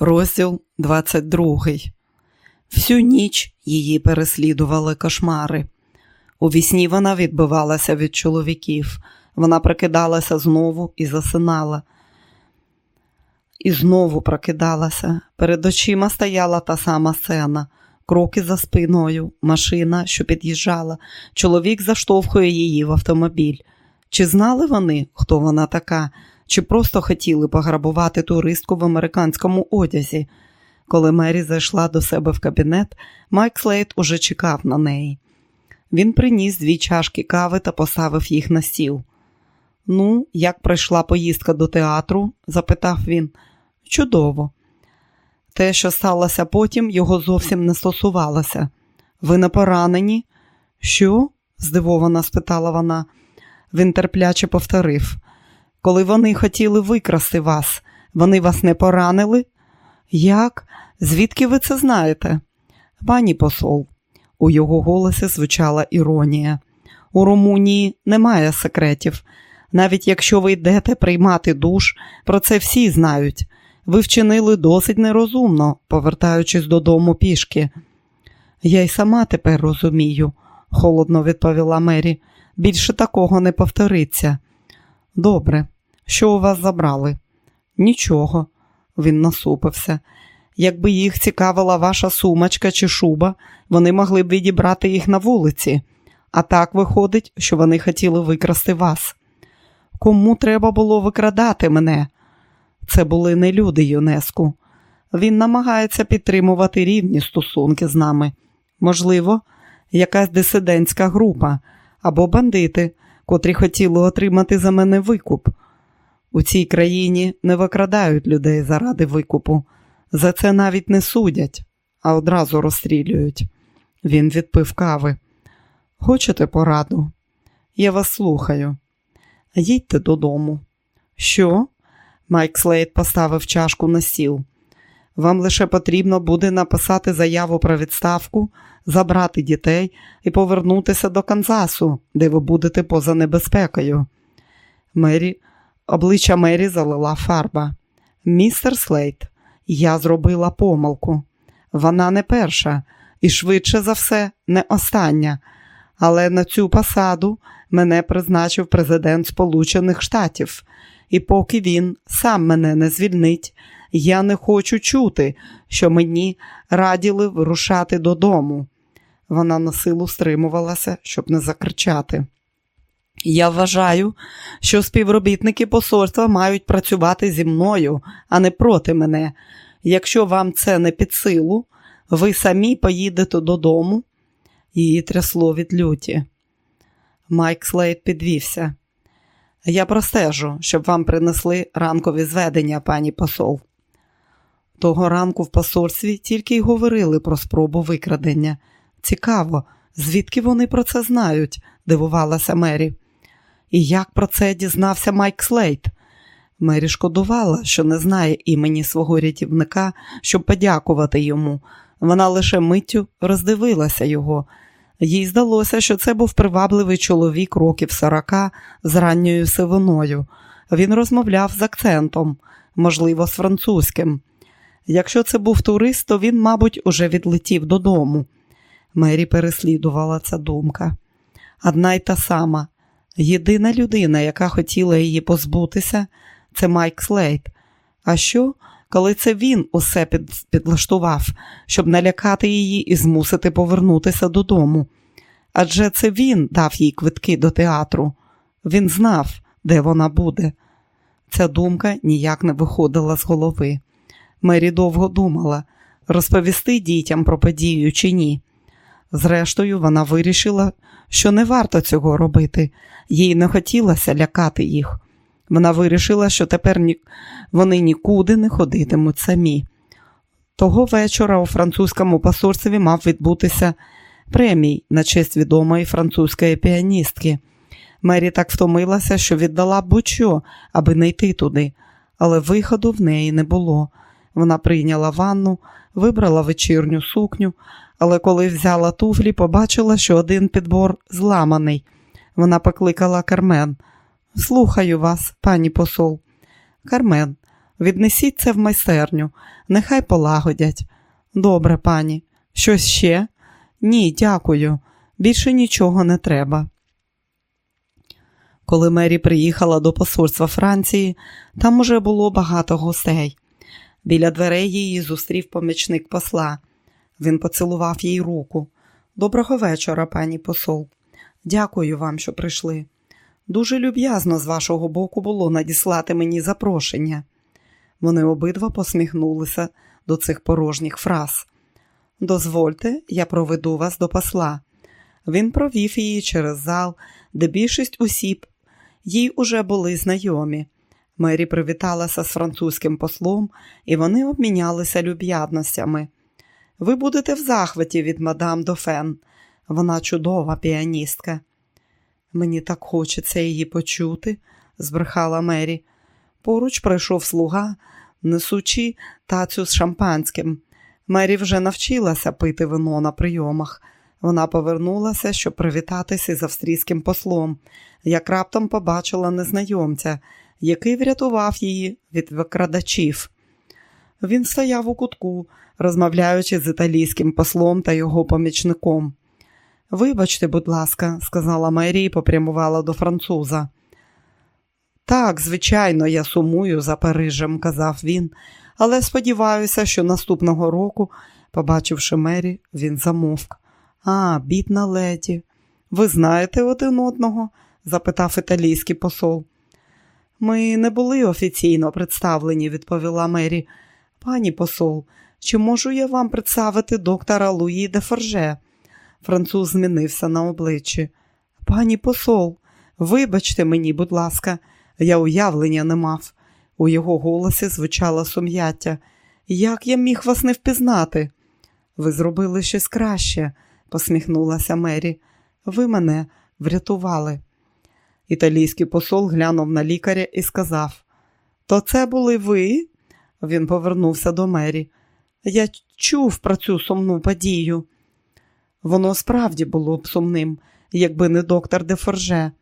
Розділ 22. Всю ніч її переслідували кошмари. У вісні вона відбивалася від чоловіків. Вона прокидалася знову і засинала. І знову прокидалася. Перед очима стояла та сама сцена. Кроки за спиною, машина, що під'їжджала. Чоловік заштовхує її в автомобіль. Чи знали вони, хто вона така? Чи просто хотіли пограбувати туристку в американському одязі. Коли Мері зайшла до себе в кабінет, Майк Слейт уже чекав на неї. Він приніс дві чашки кави та поставив їх на стіл. Ну, як пройшла поїздка до театру? запитав він. Чудово. Те, що сталося потім, його зовсім не стосувалося. Ви не поранені? Що? здивовано спитала вона. Він терпляче повторив коли вони хотіли викрасти вас, вони вас не поранили? Як? Звідки ви це знаєте? Пані посол, у його голосі звучала іронія. У Румунії немає секретів. Навіть якщо ви йдете приймати душ, про це всі знають. Ви вчинили досить нерозумно, повертаючись додому пішки. Я й сама тепер розумію, холодно відповіла Мері. Більше такого не повториться. Добре, що у вас забрали? Нічого, він насупився. Якби їх цікавила ваша сумочка чи шуба, вони могли б відібрати їх на вулиці, а так виходить, що вони хотіли викрасти вас. Кому треба було викрадати мене? Це були не люди ЮНЕСКО. Він намагається підтримувати рівні стосунки з нами. Можливо, якась дисидентська група або бандити, котрі хотіли отримати за мене викуп. У цій країні не викрадають людей заради викупу. За це навіть не судять, а одразу розстрілюють. Він відпив кави. Хочете пораду? Я вас слухаю. Їдьте додому. Що? Майк Слейд поставив чашку на стіл. Вам лише потрібно буде написати заяву про відставку, забрати дітей і повернутися до Канзасу, де ви будете поза небезпекою. Мері Обличчя Мері залила фарба. Містер Слейд, я зробила помилку. Вона не перша і швидше за все не остання. Але на цю посаду мене призначив президент Сполучених Штатів, і поки він сам мене не звільнить, я не хочу чути, що мені раділи вирушати додому. Вона на силу стримувалася, щоб не закричати. Я вважаю, що співробітники посольства мають працювати зі мною, а не проти мене. Якщо вам це не під силу, ви самі поїдете додому. Її трясло від люті. Майк Слейд підвівся. Я простежу, щоб вам принесли ранкові зведення, пані посол. Того ранку в посольстві тільки й говорили про спробу викрадення. Цікаво, звідки вони про це знають, дивувалася Мері. І як про це дізнався Майк Слейт? Мері шкодувала, що не знає імені свого рятівника, щоб подякувати йому. Вона лише миттю роздивилася його. Їй здалося, що це був привабливий чоловік років сорока з ранньою сивиною. Він розмовляв з акцентом, можливо, з французьким. Якщо це був турист, то він, мабуть, уже відлетів додому. Мері переслідувала ця думка. Одна й та сама. Єдина людина, яка хотіла її позбутися, це Майк Слейт. А що, коли це він усе під, підлаштував, щоб налякати її і змусити повернутися додому? Адже це він дав їй квитки до театру. Він знав, де вона буде. Ця думка ніяк не виходила з голови. Мері довго думала, розповісти дітям про подію чи ні. Зрештою, вона вирішила, що не варто цього робити, їй не хотілося лякати їх. Вона вирішила, що тепер ні... вони нікуди не ходитимуть самі. Того вечора у французькому посольстві мав відбутися премій на честь відомої французької піаністки. Мері так втомилася, що віддала будь-що, аби не йти туди, але виходу в неї не було. Вона прийняла ванну, вибрала вечірню сукню, але коли взяла туфлі, побачила, що один підбор зламаний. Вона покликала Кармен. Слухаю вас, пані посол. Кармен, Віднесіть це в майстерню, нехай полагодять. Добре, пані. Щось ще? Ні, дякую. Більше нічого не треба. Коли Мері приїхала до посольства Франції, там уже було багато гостей. Біля дверей її зустрів помічник посла. Він поцілував їй руку. Доброго вечора, пані посол. Дякую вам, що прийшли. Дуже люб'язно з вашого боку було надіслати мені запрошення. Вони обидва посміхнулися до цих порожніх фраз. Дозвольте, я проведу вас до посла. Він провів її через зал, де більшість осіб їй уже були знайомі. Мері привіталася з французьким послом, і вони обмінялися люб'ядностями. Ви будете в захваті від мадам Дофен. Вона чудова піаністка. Мені так хочеться її почути, збрехала Мері. Поруч прийшов слуга, несучи тацю з шампанським. Мері вже навчилася пити вино на прийомах. Вона повернулася, щоб привітатися з австрійським послом, як раптом побачила незнайомця, який врятував її від викрадачів. Він стояв у кутку, розмовляючи з італійським послом та його помічником. Вибачте, будь ласка, сказала Мері і попрямувала до француза. Так, звичайно, я сумую за Парижем, казав він, але сподіваюся, що наступного року, побачивши Мері, він замовк. А, бідна леді, ви знаєте один одного? запитав італійський посол. Ми не були офіційно представлені, відповіла Мері. Пані посол, чи можу я вам представити доктора Луї де Форже? Француз змінився на обличчі. Пані посол, вибачте мені, будь ласка, я уявлення не мав. У його голосі звучало сум'яття. Як я міг вас не впізнати? Ви зробили щось краще, посміхнулася Мері. Ви мене врятували. Італійський посол глянув на лікаря і сказав: То це були ви? Він повернувся до Мері. Я чув про цю сумну подію. Воно справді було б сумним, якби не доктор Дефорже.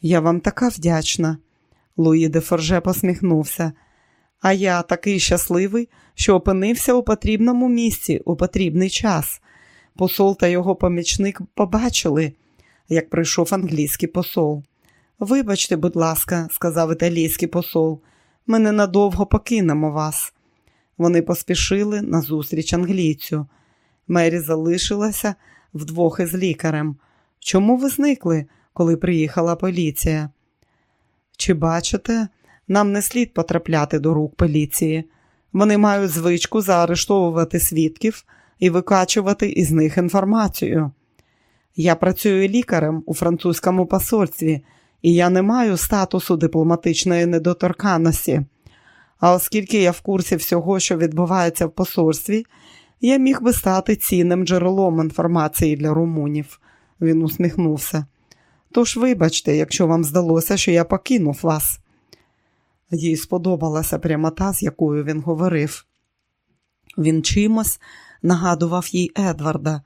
Я вам така вдячна. Луї Дефорже посміхнувся. А я такий щасливий, що опинився у потрібному місці у потрібний час. Посол та його помічник побачили, як прийшов англійський посол. Вибачте, будь ласка, сказав італійський посол, ми ненадовго покинемо вас. Вони поспішили на зустріч англійцю. Мері залишилася вдвох із лікарем. Чому ви зникли, коли приїхала поліція? Чи бачите, нам не слід потрапляти до рук поліції. Вони мають звичку заарештовувати свідків і викачувати із них інформацію. Я працюю лікарем у французькому посольстві, і я не маю статусу дипломатичної недоторканності. А оскільки я в курсі всього, що відбувається в посольстві, я міг би стати цінним джерелом інформації для румунів. Він усміхнувся. Тож, вибачте, якщо вам здалося, що я покинув вас. Їй сподобалася прямота, з якою він говорив. Він чимось нагадував їй Едварда.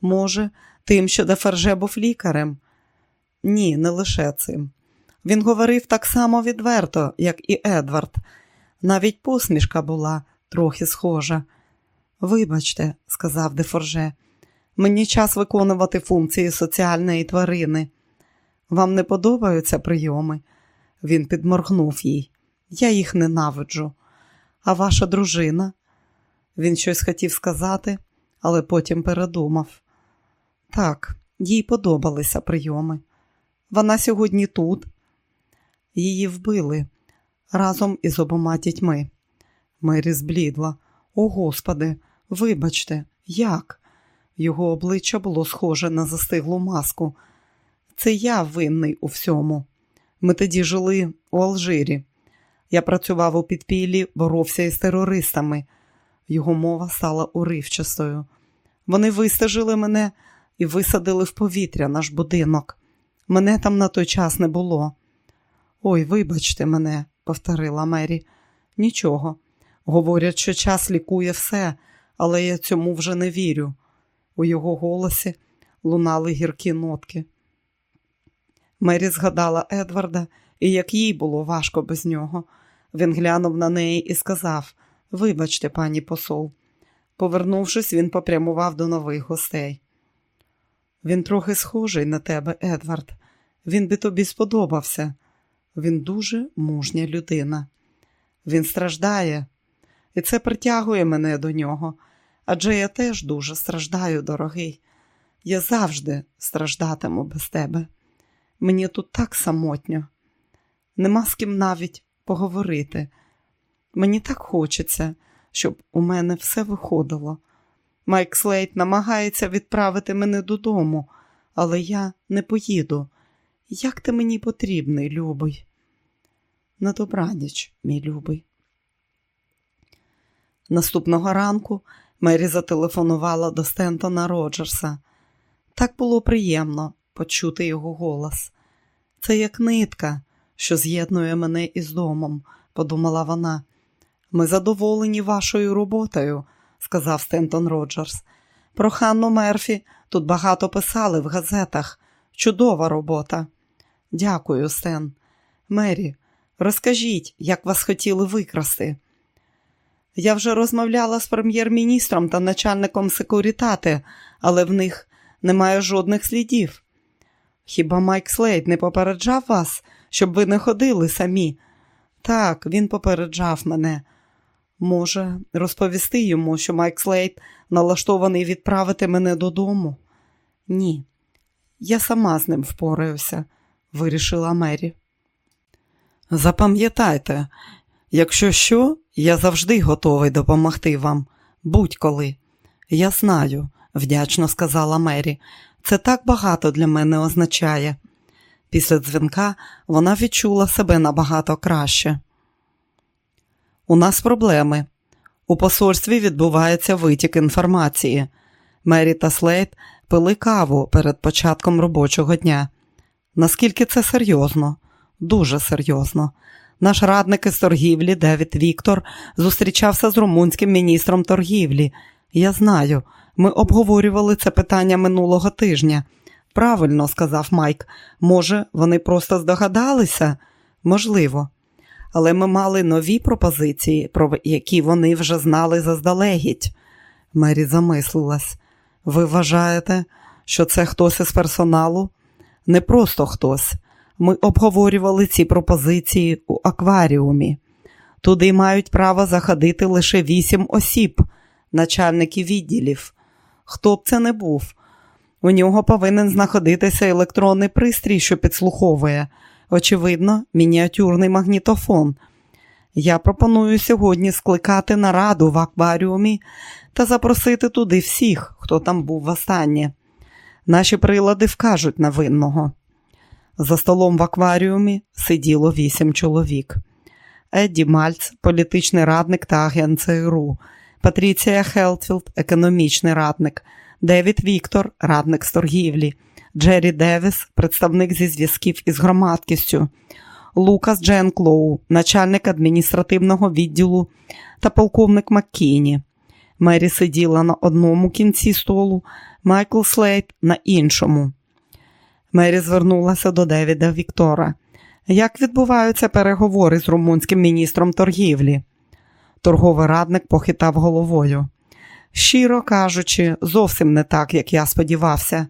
Може, тим, що Деферже був лікарем? Ні, не лише цим. Він говорив так само відверто, як і Едвард. Навіть посмішка була трохи схожа. Вибачте, сказав Дефорже, мені час виконувати функції соціальної тварини. Вам не подобаються прийоми? Він підморгнув їй. Я їх ненавиджу. А ваша дружина? Він щось хотів сказати, але потім передумав. Так, їй подобалися прийоми. Вона сьогодні тут. Її вбили разом із обома дітьми. Мері зблідла. О, Господи, вибачте, як? Його обличчя було схоже на застиглу маску. Це я винний у всьому. Ми тоді жили у Алжирі. Я працював у підпіллі, боровся із терористами. Його мова стала уривчастою. Вони вистежили мене і висадили в повітря наш будинок. Мене там на той час не було. Ой, вибачте мене, повторила Мері. Нічого. Говорять, що час лікує все, але я цьому вже не вірю. У його голосі лунали гіркі нотки. Мері згадала Едварда і як їй було важко без нього. Він глянув на неї і сказав: Вибачте, пані посол. Повернувшись, він попрямував до нових гостей. Він трохи схожий на тебе, Едвард. Він би тобі сподобався. Він дуже мужня людина. Він страждає, і це притягує мене до нього. Адже я теж дуже страждаю, дорогий. Я завжди страждатиму без тебе. Мені тут так самотньо, нема з ким навіть поговорити. Мені так хочеться, щоб у мене все виходило. Майк Слейт намагається відправити мене додому, але я не поїду. Як ти мені потрібний, любий? На добраніч, мій любий. Наступного ранку Мері зателефонувала до Стентона Роджерса. Так було приємно почути його голос. Це як нитка, що з'єднує мене із домом, подумала вона. Ми задоволені вашою роботою, сказав Стентон Роджерс. Про Ханну Мерфі тут багато писали в газетах. Чудова робота. Дякую, Стен. Мері, розкажіть, як вас хотіли викрасти. Я вже розмовляла з прем'єр-міністром та начальником секурітати, але в них немає жодних слідів. Хіба Майк Слейд не попереджав вас, щоб ви не ходили самі? Так, він попереджав мене. Може, розповісти йому, що Майк Слейд налаштований відправити мене додому? Ні, я сама з ним впораюся, вирішила Мері. Запам'ятайте, якщо що, я завжди готовий допомогти вам, будь-коли. Я знаю, вдячно сказала Мері. Це так багато для мене означає. Після дзвінка вона відчула себе набагато краще. У нас проблеми. У посольстві відбувається витік інформації. Мері та Слейд пили каву перед початком робочого дня. Наскільки це серйозно? Дуже серйозно. Наш радник із торгівлі Девід Віктор зустрічався з румунським міністром торгівлі. Я знаю, ми обговорювали це питання минулого тижня. Правильно, сказав Майк. Може, вони просто здогадалися? Можливо. Але ми мали нові пропозиції, про які вони вже знали заздалегідь. Мері замислилась. Ви вважаєте, що це хтось із персоналу? Не просто хтось. Ми обговорювали ці пропозиції у акваріумі. Туди мають право заходити лише вісім осіб, начальники відділів. Хто б це не був? У нього повинен знаходитися електронний пристрій, що підслуховує. Очевидно, мініатюрний магнітофон. Я пропоную сьогодні скликати нараду в акваріумі та запросити туди всіх, хто там був востаннє. Наші прилади вкажуть на винного. За столом в акваріумі сиділо вісім чоловік. Едді Мальц, політичний радник та агент ЦРУ, Патріція Хетфілд, економічний радник, Девід Віктор, радник з торгівлі, Джері Девіс, представник зі зв'язків із громадськістю, Лукас Джанклоу, начальник адміністративного відділу та полковник Маккінні. Мері сиділа на одному кінці столу, Майк Слейд на іншому. Мері звернулася до Девіда Віктора. Як відбуваються переговори з румунським міністром торгівлі? Торговий радник похитав головою. Щиро кажучи, зовсім не так, як я сподівався.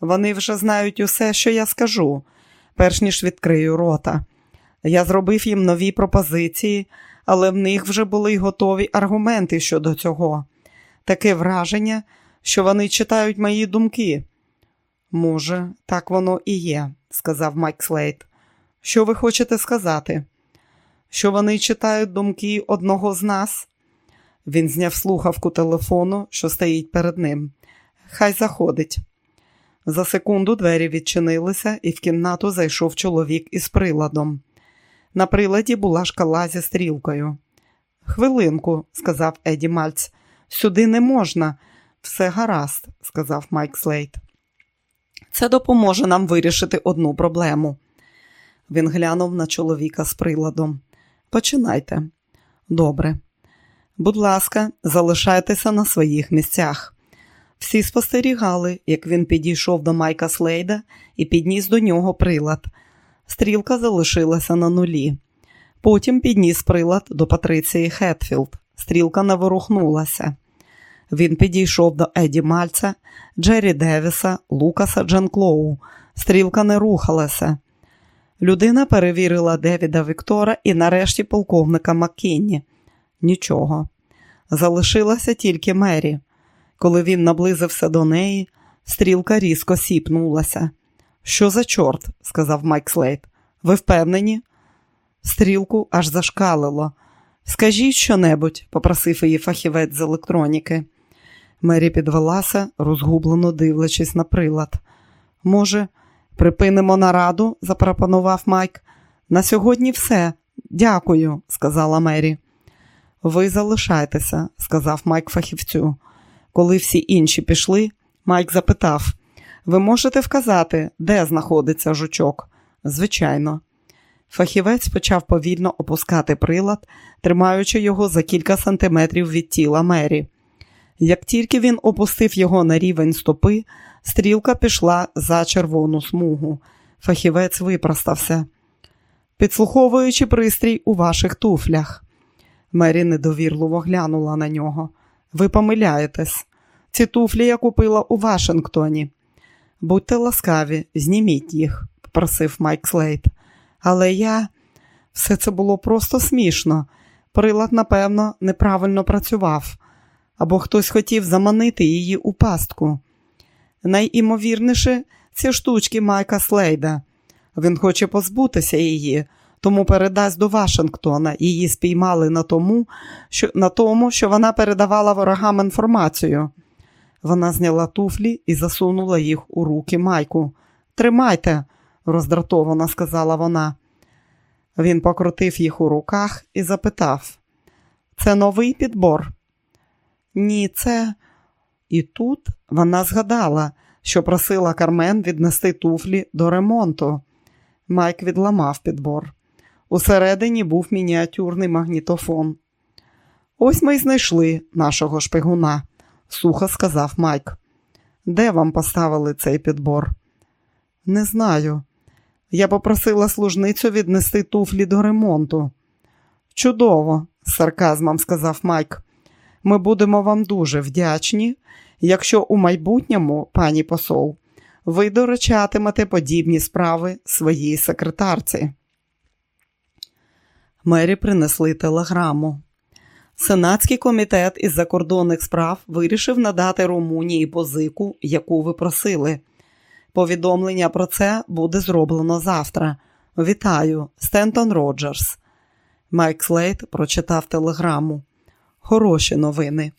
Вони вже знають усе, що я скажу, перш ніж відкрию рота. Я зробив їм нові пропозиції, але в них вже були й готові аргументи щодо цього. Таке враження, що вони читають мої думки. Може, так воно і є, сказав Майк Слейт. Що ви хочете сказати? Що вони читають думки одного з нас? Він зняв слухавку телефону, що стоїть перед ним. Хай заходить. За секунду двері відчинилися, і в кімнату зайшов чоловік із приладом. На приладі була шкала зі стрілкою. Хвилинку, сказав Еді Мальц, сюди не можна. Все гаразд, сказав Майк Слейт. Це допоможе нам вирішити одну проблему. Він глянув на чоловіка з приладом. Починайте. Добре. Будь ласка, залишайтеся на своїх місцях. Всі спостерігали, як він підійшов до Майка Слейда і підніс до нього прилад. Стрілка залишилася на нулі. Потім підніс прилад до Патриції Хетфілд. Стрілка не ворухнулася. Він підійшов до Едді Мальца, Джері Девіса, Лукаса Джанклоу. Стрілка не рухалася. Людина перевірила Девіда Віктора і нарешті полковника Маккінні. Нічого. Залишилася тільки Мері. Коли він наблизився до неї, стрілка різко сіпнулася. Що за чорт? сказав Майк Слейт. Ви впевнені? Стрілку аж зашкалило. Скажіть що-небудь, попросив її фахівець з електроніки. Мері підвелася, розгублено дивлячись на прилад. Може, припинимо нараду? запропонував Майк. На сьогодні все. Дякую, сказала Мері. Ви залишайтеся, сказав Майк фахівцю. Коли всі інші пішли, Майк запитав: Ви можете вказати, де знаходиться жучок? Звичайно. Фахівець почав повільно опускати прилад, тримаючи його за кілька сантиметрів від тіла Мері. Як тільки він опустив його на рівень стопи, стрілка пішла за червону смугу. Фахівець випростався. Підслуховуючи пристрій у ваших туфлях. Мері недовірливо глянула на нього. Ви помиляєтесь. Ці туфлі я купила у Вашингтоні. Будьте ласкаві, зніміть їх, попросив Майк Слейт. Але я все це було просто смішно. Прилад, напевно, неправильно працював, або хтось хотів заманити її у пастку. Найімовірніше, ці штучки Майка Слейда. Він хоче позбутися її, тому передасть до Вашингтона. Її спіймали на тому, що, на тому, що вона передавала ворогам інформацію. Вона зняла туфлі і засунула їх у руки Майку. Тримайте, роздратовано сказала вона. Він покрутив їх у руках і запитав: Це новий підбор? Ні, це. І тут вона згадала, що просила Кармен віднести туфлі до ремонту. Майк відламав підбор. Усередині був мініатюрний магнітофон. Ось ми й знайшли нашого шпигуна, сухо сказав Майк. Де вам поставили цей підбор? Не знаю. Я попросила служницю віднести туфлі до ремонту. Чудово, з сарказмом сказав Майк. Ми будемо вам дуже вдячні, якщо у майбутньому, пані посол, ви доручатимете подібні справи своїй секретарці. Мері принесли телеграму. Сенатський комітет із закордонних справ вирішив надати Румунії позику, яку ви просили. Повідомлення про це буде зроблено завтра. Вітаю, Стентон Роджерс. Майк Слейт прочитав телеграму. Хороші новини.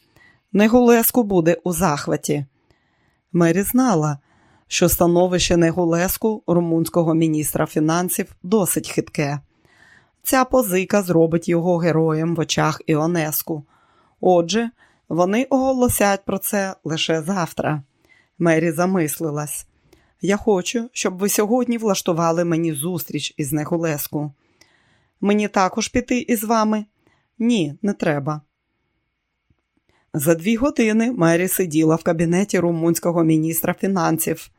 Негулеску буде у захваті. Мері знала, що становище Негулеску, румунського міністра фінансів, досить хитке. Ця позика зробить його героєм в очах Іонеску. Отже, вони оголосять про це лише завтра. Мері замислилась. Я хочу, щоб ви сьогодні влаштували мені зустріч із Негулеску. Мені також піти із вами? Ні, не треба. За дві години Мері сиділа в кабінеті румунського міністра фінансів.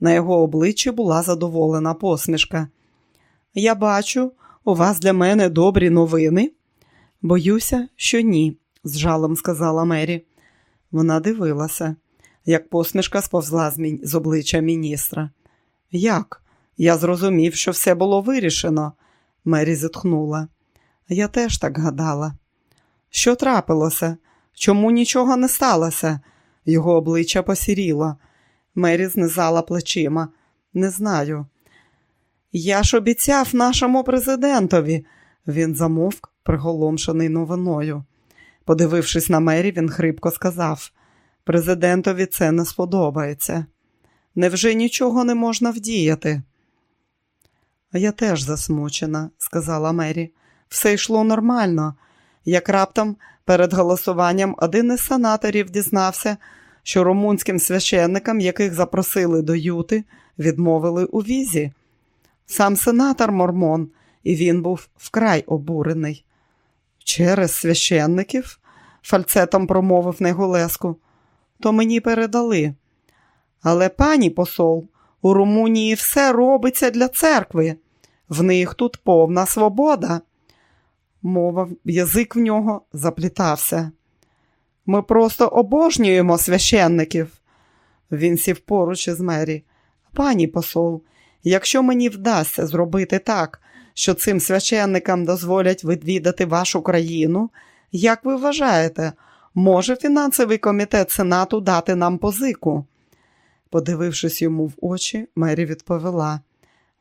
На його обличчі була задоволена посмішка. Я бачу, у вас для мене добрі новини? Боюся, що ні, з жалем сказала Мері. Вона дивилася, як посмішка сповзла з обличчя міністра. Як? Я зрозумів, що все було вирішено. Мері зітхнула. Я теж так гадала. Що трапилося? Чому нічого не сталося? Його обличчя посіріло. Мері знизала плечима. Не знаю. Я ж обіцяв нашому президентові. Він замовк, приголомшений новиною. Подивившись на Мері, він хрипко сказав: Президентові це не сподобається. Невже нічого не можна вдіяти? Я теж засмучена, сказала Мері. Все йшло нормально. Як раптом перед голосуванням один із сенаторів дізнався, що румунським священникам, яких запросили до Юти, відмовили у візі. Сам сенатор Мормон, і він був вкрай обурений. Через священників, фальцетом промовив Негулеску, то мені передали. Але, пані посол, у Румунії все робиться для церкви. В них тут повна свобода. Мова, язик в нього заплітався. Ми просто обожнюємо священників. Він сів поруч із Мері. Пані посол, якщо мені вдасться зробити так, що цим священникам дозволять відвідати вашу країну, як ви вважаєте, може фінансовий комітет Сенату дати нам позику? Подивившись йому в очі, Мері відповіла: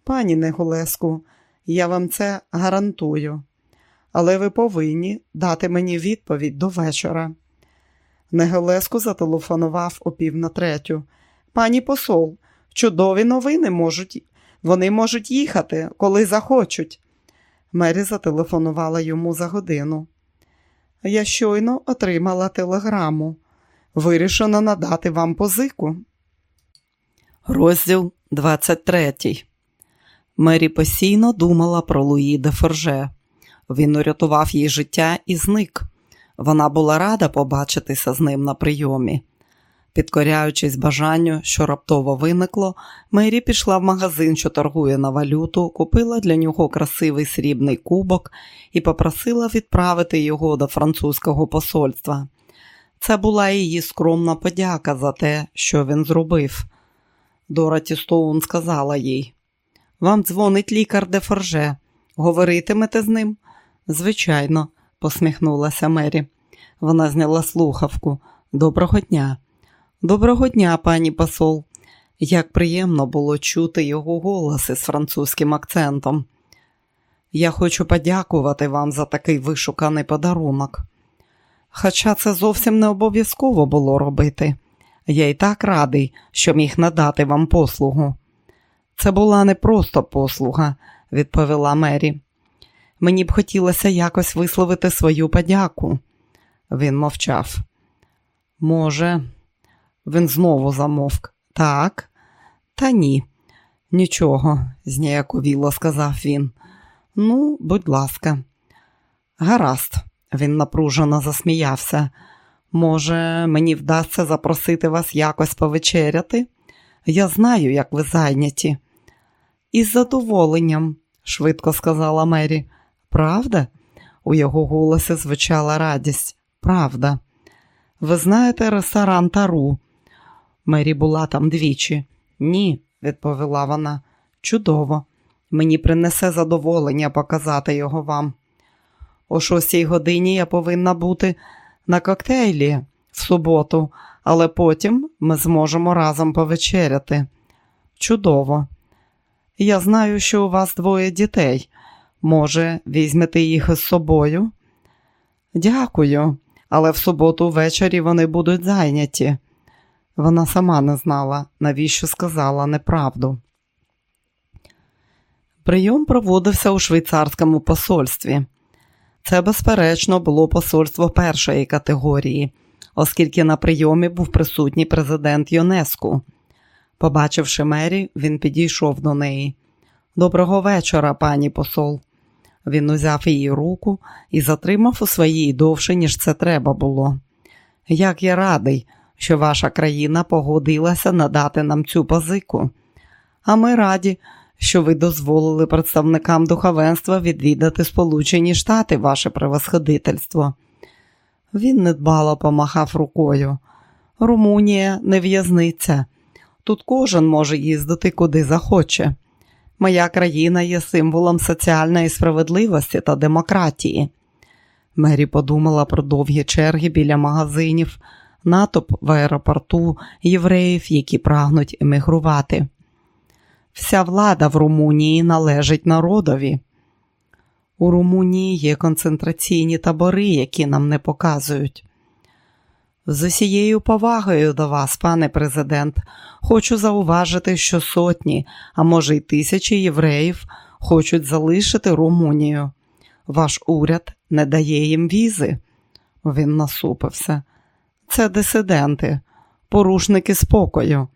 Пані Негулеску, я вам це гарантую, але ви повинні дати мені відповідь до вечора. Негелеску зателефонував о пів на третю. Пані посол, чудові новини можуть, вони можуть їхати, коли захочуть. Мері зателефонувала йому за годину. Я щойно отримала телеграму. Вирішено надати вам позику. Розділ 23 Мері постійно думала про Луї де Форже. Він урятував їй життя і зник. Вона була рада побачитися з ним на прийомі. Підкоряючись бажанню, що раптово виникло, Мері пішла в магазин, що торгує на валюту, купила для нього красивий срібний кубок і попросила відправити його до французького посольства. Це була її скромна подяка за те, що він зробив. Дораті Стоун сказала їй: Вам дзвонить лікар де Форже. Говоритимете з ним? Звичайно, посміхнулася Мері. Вона зняла слухавку. Доброго дня. Доброго дня, пані посол. Як приємно було чути його голос із французьким акцентом. Я хочу подякувати вам за такий вишуканий подарунок. Хоча це зовсім не обов'язково було робити. Я й так радий, що міг надати вам послугу. Це була не просто послуга, відповіла Мері. Мені б хотілося якось висловити свою подяку. Він мовчав. Може, він знову замовк. Так, та ні. Нічого, зніяковіло сказав він. Ну, будь ласка, гаразд, він напружено засміявся. Може, мені вдасться запросити вас якось повечеряти? Я знаю, як ви зайняті. Із задоволенням, швидко сказала Мері. Правда? У його голосі звучала радість. Правда. Ви знаєте ресторан Тару? Мері була там двічі. Ні, відповіла вона. Чудово. Мені принесе задоволення показати його вам. О шостій годині я повинна бути на коктейлі в суботу, але потім ми зможемо разом повечеряти. Чудово. Я знаю, що у вас двоє дітей. Може, візьмете їх із собою? Дякую, але в суботу ввечері вони будуть зайняті. Вона сама не знала, навіщо сказала неправду. Прийом проводився у швейцарському посольстві. Це, безперечно, було посольство першої категорії, оскільки на прийомі був присутній президент ЮНЕСКО. Побачивши Мері, він підійшов до неї. Доброго вечора, пані посол. Він узяв її руку і затримав у своїй довше, ніж це треба було. Як я радий, що ваша країна погодилася надати нам цю позику. А ми раді, що ви дозволили представникам духовенства відвідати Сполучені Штати ваше превосходительство. Він недбало помахав рукою. Румунія не в'язниця. Тут кожен може їздити куди захоче. Моя країна є символом соціальної справедливості та демократії. Мері подумала про довгі черги біля магазинів, натовп в аеропорту євреїв, які прагнуть емігрувати. Вся влада в Румунії належить народові. У Румунії є концентраційні табори, які нам не показують. З усією повагою до вас, пане президент, хочу зауважити, що сотні, а може й тисячі євреїв хочуть залишити Румунію. Ваш уряд не дає їм візи. Він насупився. Це дисиденти, порушники спокою.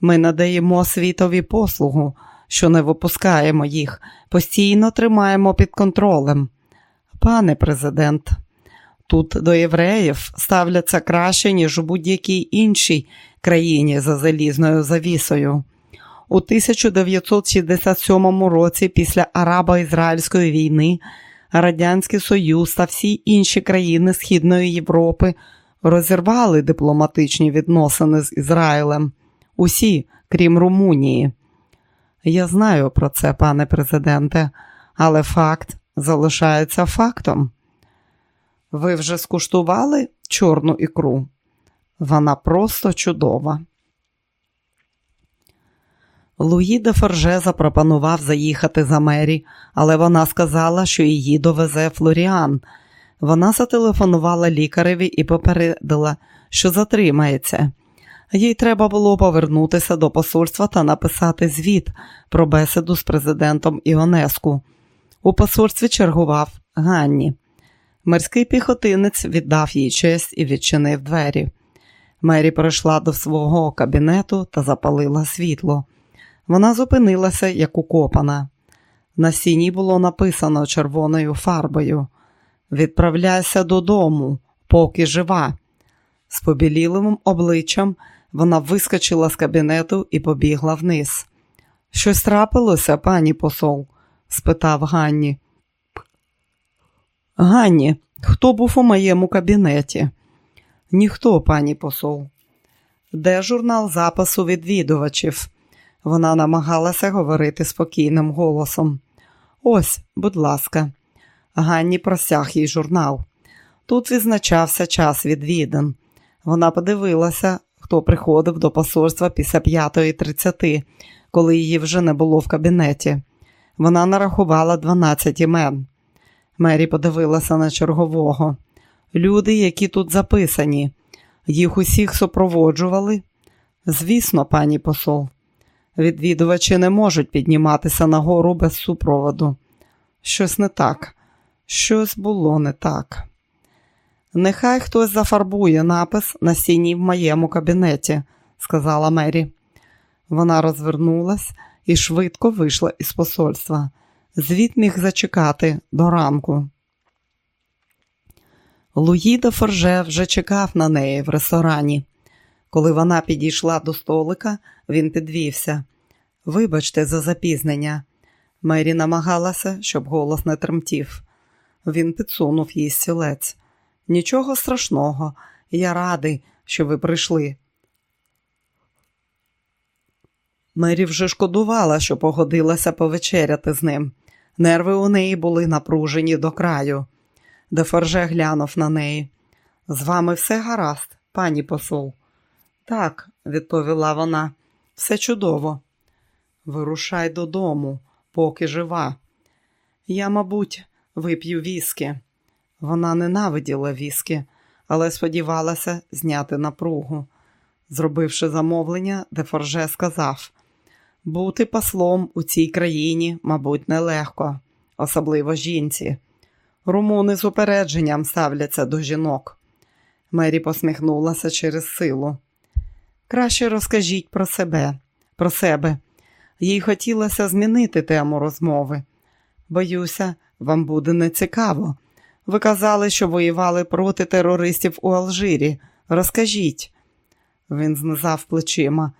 Ми надаємо світові послугу, що не випускаємо їх, постійно тримаємо під контролем. Пане президент, тут до євреїв ставляться краще, ніж у будь-якій іншій країні за залізною завісою. У 1967 році, після арабо-ізраїльської війни, Радянський Союз та всі інші країни Східної Європи розірвали дипломатичні відносини з Ізраїлем. Усі, крім Румунії. Я знаю про це, пане президенте, але факт залишається фактом. Ви вже скуштували чорну ікру? Вона просто чудова. Луї де Форже запропонував заїхати за Мері, але вона сказала, що її довезе Флоріан. Вона зателефонувала лікареві і попередила, що затримається. Їй треба було повернутися до посольства та написати звіт про бесіду з президентом Іонеску. У посольстві чергував Ганні. Морський піхотинець віддав їй честь і відчинив двері. Мері прийшла до свого кабінету та запалила світло. Вона зупинилася, як укопана. На стіні було написано червоною фарбою Відправляйся додому, поки жива. З побілілим обличчям вона вискочила з кабінету і побігла вниз. Щось трапилося, пані посол? спитав Ганні. Ганні, хто був у моєму кабінеті? Ніхто, пані посол. Де журнал запису відвідувачів? Вона намагалася говорити спокійним голосом. Ось, будь ласка, Ганні просяг їй журнал. Тут відзначався час відвідин. Вона подивилася, хто приходив до посольства після 5.30, коли її вже не було в кабінеті. Вона нарахувала 12 імен. Мері подивилася на чергового. Люди, які тут записані, їх усіх супроводжували? Звісно, пані посол. Відвідувачі не можуть підніматися нагору без супроводу. Щось не так, щось було не так. Нехай хтось зафарбує напис на стіні в моєму кабінеті, сказала Мері. Вона розвернулась і швидко вийшла із посольства. Звіт міг зачекати до ранку. Луї де Форже вже чекав на неї в ресторані. Коли вона підійшла до столика, він підвівся. Вибачте, за запізнення. Мері намагалася, щоб голос не тремтів. Він підсунув їй стілець. Нічого страшного, я радий, що ви прийшли. Мері вже шкодувала, що погодилася повечеряти з ним. Нерви у неї були напружені до краю. Дефорже глянув на неї. З вами все гаразд, пані посол. Так, відповіла вона, все чудово. Вирушай додому, поки жива. Я, мабуть, вип'ю віскі. Вона ненавиділа віскі, але сподівалася зняти напругу. Зробивши замовлення, Дефорже сказав бути послом у цій країні, мабуть, нелегко, особливо жінці. Румуни з упередженням ставляться до жінок. Мері посміхнулася через силу. Краще розкажіть про себе, про себе. Їй хотілося змінити тему розмови. Боюся, вам буде нецікаво. Ви казали, що воювали проти терористів у Алжирі. Розкажіть. Він знизав плечима.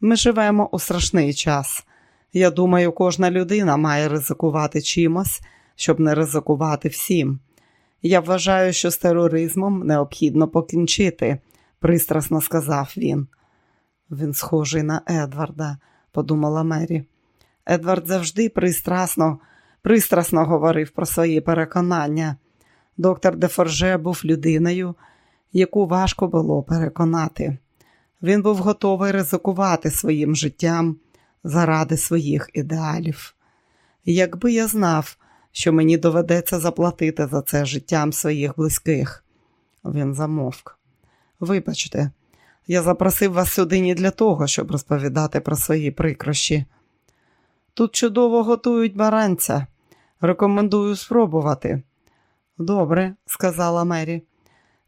Ми живемо у страшний час. Я думаю, кожна людина має ризикувати чимось, щоб не ризикувати всім. Я вважаю, що з тероризмом необхідно покінчити, пристрасно сказав він. Він схожий на Едварда, подумала Мері. Едвард завжди пристрасно, пристрасно говорив про свої переконання. Доктор Дефорже був людиною, яку важко було переконати. Він був готовий ризикувати своїм життям заради своїх ідеалів. Якби я знав, що мені доведеться заплатити за це життям своїх близьких, він замовк. Вибачте, я запросив вас сюди не для того, щоб розповідати про свої прикрощі. Тут чудово готують баранця. Рекомендую спробувати. Добре, сказала Мері.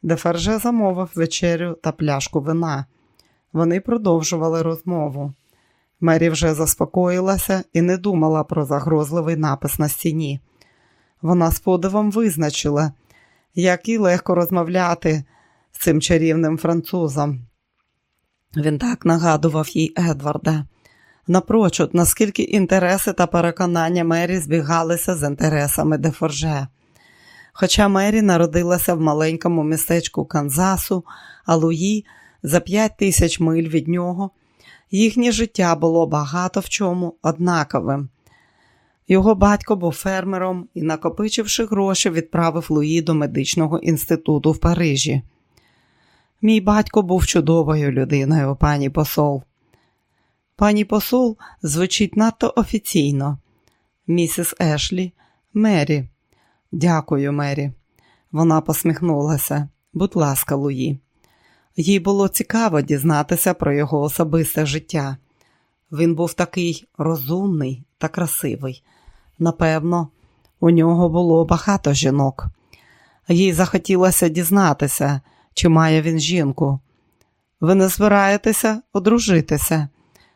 Деферже замовив вечерю та пляшку вина. Вони продовжували розмову. Мері вже заспокоїлася і не думала про загрозливий напис на стіні. Вона з подивом визначила, як і легко розмовляти з цим чарівним французом. Він так нагадував їй Едварда. Напрочуд, наскільки інтереси та переконання Мері збігалися з інтересами Дефорже. Хоча Мері народилася в маленькому містечку Канзасу, а Луї за п'ять тисяч миль від нього, їхнє життя було багато в чому однаковим. Його батько був фермером і, накопичивши гроші, відправив Луї до медичного інституту в Парижі. Мій батько був чудовою людиною, пані посол. Пані посол звучить надто офіційно. Місіс Ешлі, Мері. Дякую, Мері. Вона посміхнулася. Будь ласка, Луї. Їй було цікаво дізнатися про його особисте життя. Він був такий розумний та красивий. Напевно, у нього було багато жінок. Їй захотілося дізнатися, чи має він жінку. Ви не збираєтеся одружитися?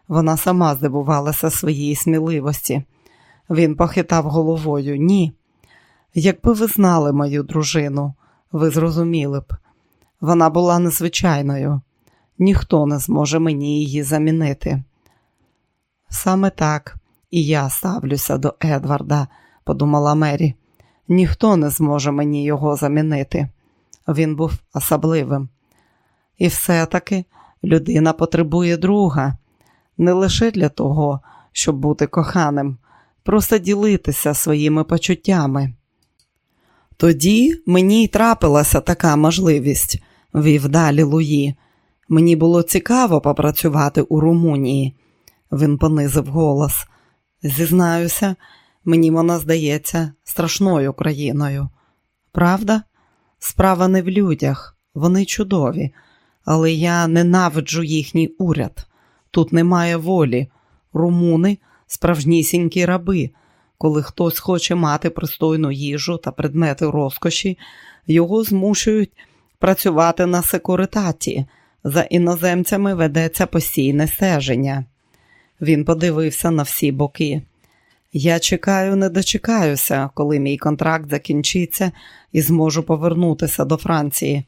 Вона сама здивувалася своїй сміливості. Він похитав головою. Ні. Якби ви знали мою дружину, ви зрозуміли б. Вона була незвичайною, ніхто не зможе мені її замінити. Саме так і я ставлюся до Едварда, подумала Мері. Ніхто не зможе мені його замінити. Він був особливим. І все-таки людина потребує друга, не лише для того, щоб бути коханим, просто ділитися своїми почуттями. Тоді мені й трапилася така можливість, вів далі Луї. Мені було цікаво попрацювати у Румунії. Він понизив голос. Зізнаюся, мені вона здається страшною країною. Правда? Справа не в людях, вони чудові, але я ненавиджу їхній уряд. Тут немає волі. Румуни справжнісінькі раби. Коли хтось хоче мати пристойну їжу та предмети розкоші, його змушують працювати на секуритаті. За іноземцями ведеться постійне стеження. Він подивився на всі боки. Я чекаю, не дочекаюся, коли мій контракт закінчиться і зможу повернутися до Франції.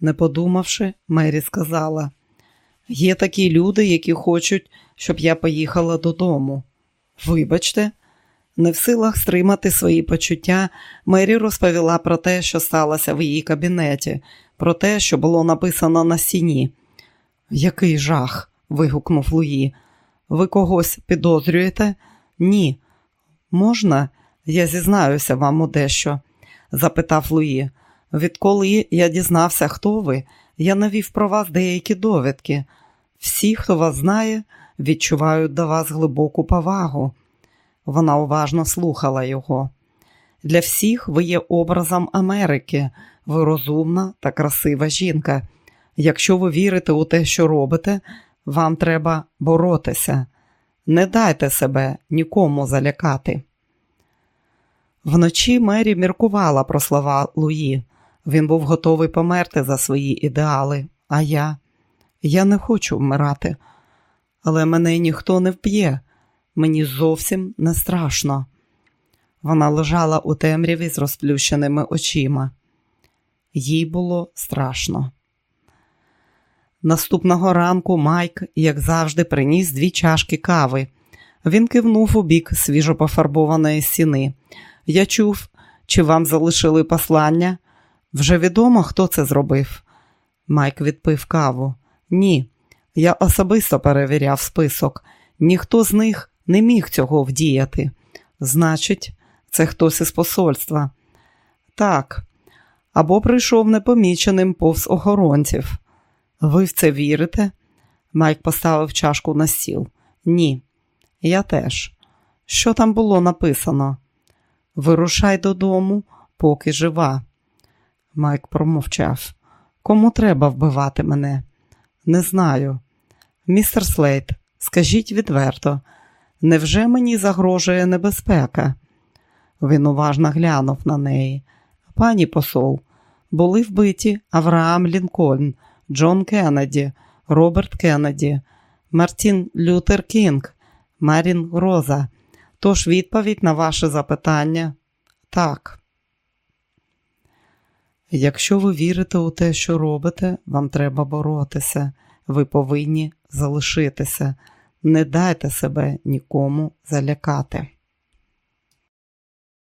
Не подумавши, Мері сказала: є такі люди, які хочуть, щоб я поїхала додому. Вибачте, не в силах стримати свої почуття, Мері розповіла про те, що сталося в її кабінеті, про те, що було написано на стіні. Який жах. вигукнув Луї. Ви когось підозрюєте? Ні. Можна, я зізнаюся вам у дещо? запитав Луї. Відколи я дізнався, хто ви, я навів про вас деякі довідки. Всі, хто вас знає, відчувають до вас глибоку повагу. Вона уважно слухала його. Для всіх ви є образом Америки, ви розумна та красива жінка. Якщо ви вірите у те, що робите, вам треба боротися. Не дайте себе нікому залякати. Вночі Мері міркувала про слова Луї. Він був готовий померти за свої ідеали, а я Я не хочу вмирати, але мене ніхто не вб'є, мені зовсім не страшно. Вона лежала у темряві з розплющеними очима. Їй було страшно. Наступного ранку Майк, як завжди, приніс дві чашки кави. Він кивнув у бік свіжо пофарбованої стіни. Я чув, чи вам залишили послання? Вже відомо, хто це зробив. Майк відпив каву. Ні, я особисто перевіряв список. Ніхто з них не міг цього вдіяти. Значить, це хтось із посольства. Так, або прийшов непоміченим повз охоронців. Ви в це вірите? Майк поставив чашку на стіл. Ні, я теж. Що там було написано? Вирушай додому, поки жива. Майк промовчав. Кому треба вбивати мене? Не знаю. Містер Слейт, скажіть відверто, невже мені загрожує небезпека? Він уважно глянув на неї. Пані посол, були вбиті Авраам Лінкольн, Джон Кеннеді, Роберт Кеннеді, Мартін Лютер Кінг, Марін Роза. Тож відповідь на ваше запитання так. Якщо ви вірите у те, що робите, вам треба боротися. Ви повинні залишитися. Не дайте себе нікому залякати.